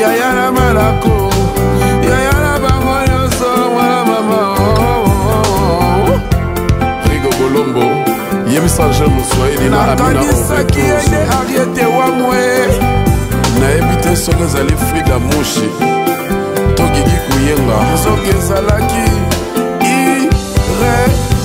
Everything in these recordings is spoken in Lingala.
yaya na malako yaya na bango nyonso mwana mama rigo bolombo yebisa jean moswahili na nakanisaki ende ariete wamwe nayebi te soki ezali frida mushi to gigi kuyenga soki ezalaki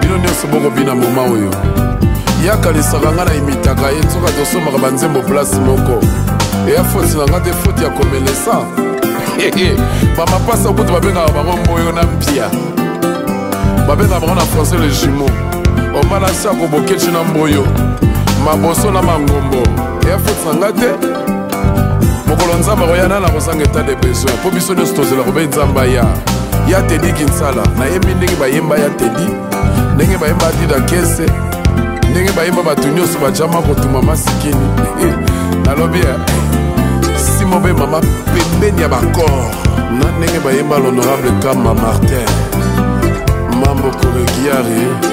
bino nyonso bokobina moma oyo yakalisaka ngai na imitaka ye soki atosomaka banzembo place moko eya foti na ngai te foti ya komelesa bamapasa kutu babengaka bango mboyo na mpia babengaka bango na français le jumeau ombalasi akobokeci na mboyo maboso na mangombo eya foti na ngai te mokolo nzambe akoya nana kozanga etat de besoin mpo biso nyonso tozela kobe nzambe aya ya tedi kinsala nayembi ndenge bayemba ya tedi ndenge bayemba adida kese ndenge bayemba bato nyonso bajama kotuma masikini nalobi eh, simo mpe mama pembeni ya bakor na ndenge bayemba l'honorable kama martin mambo koregiare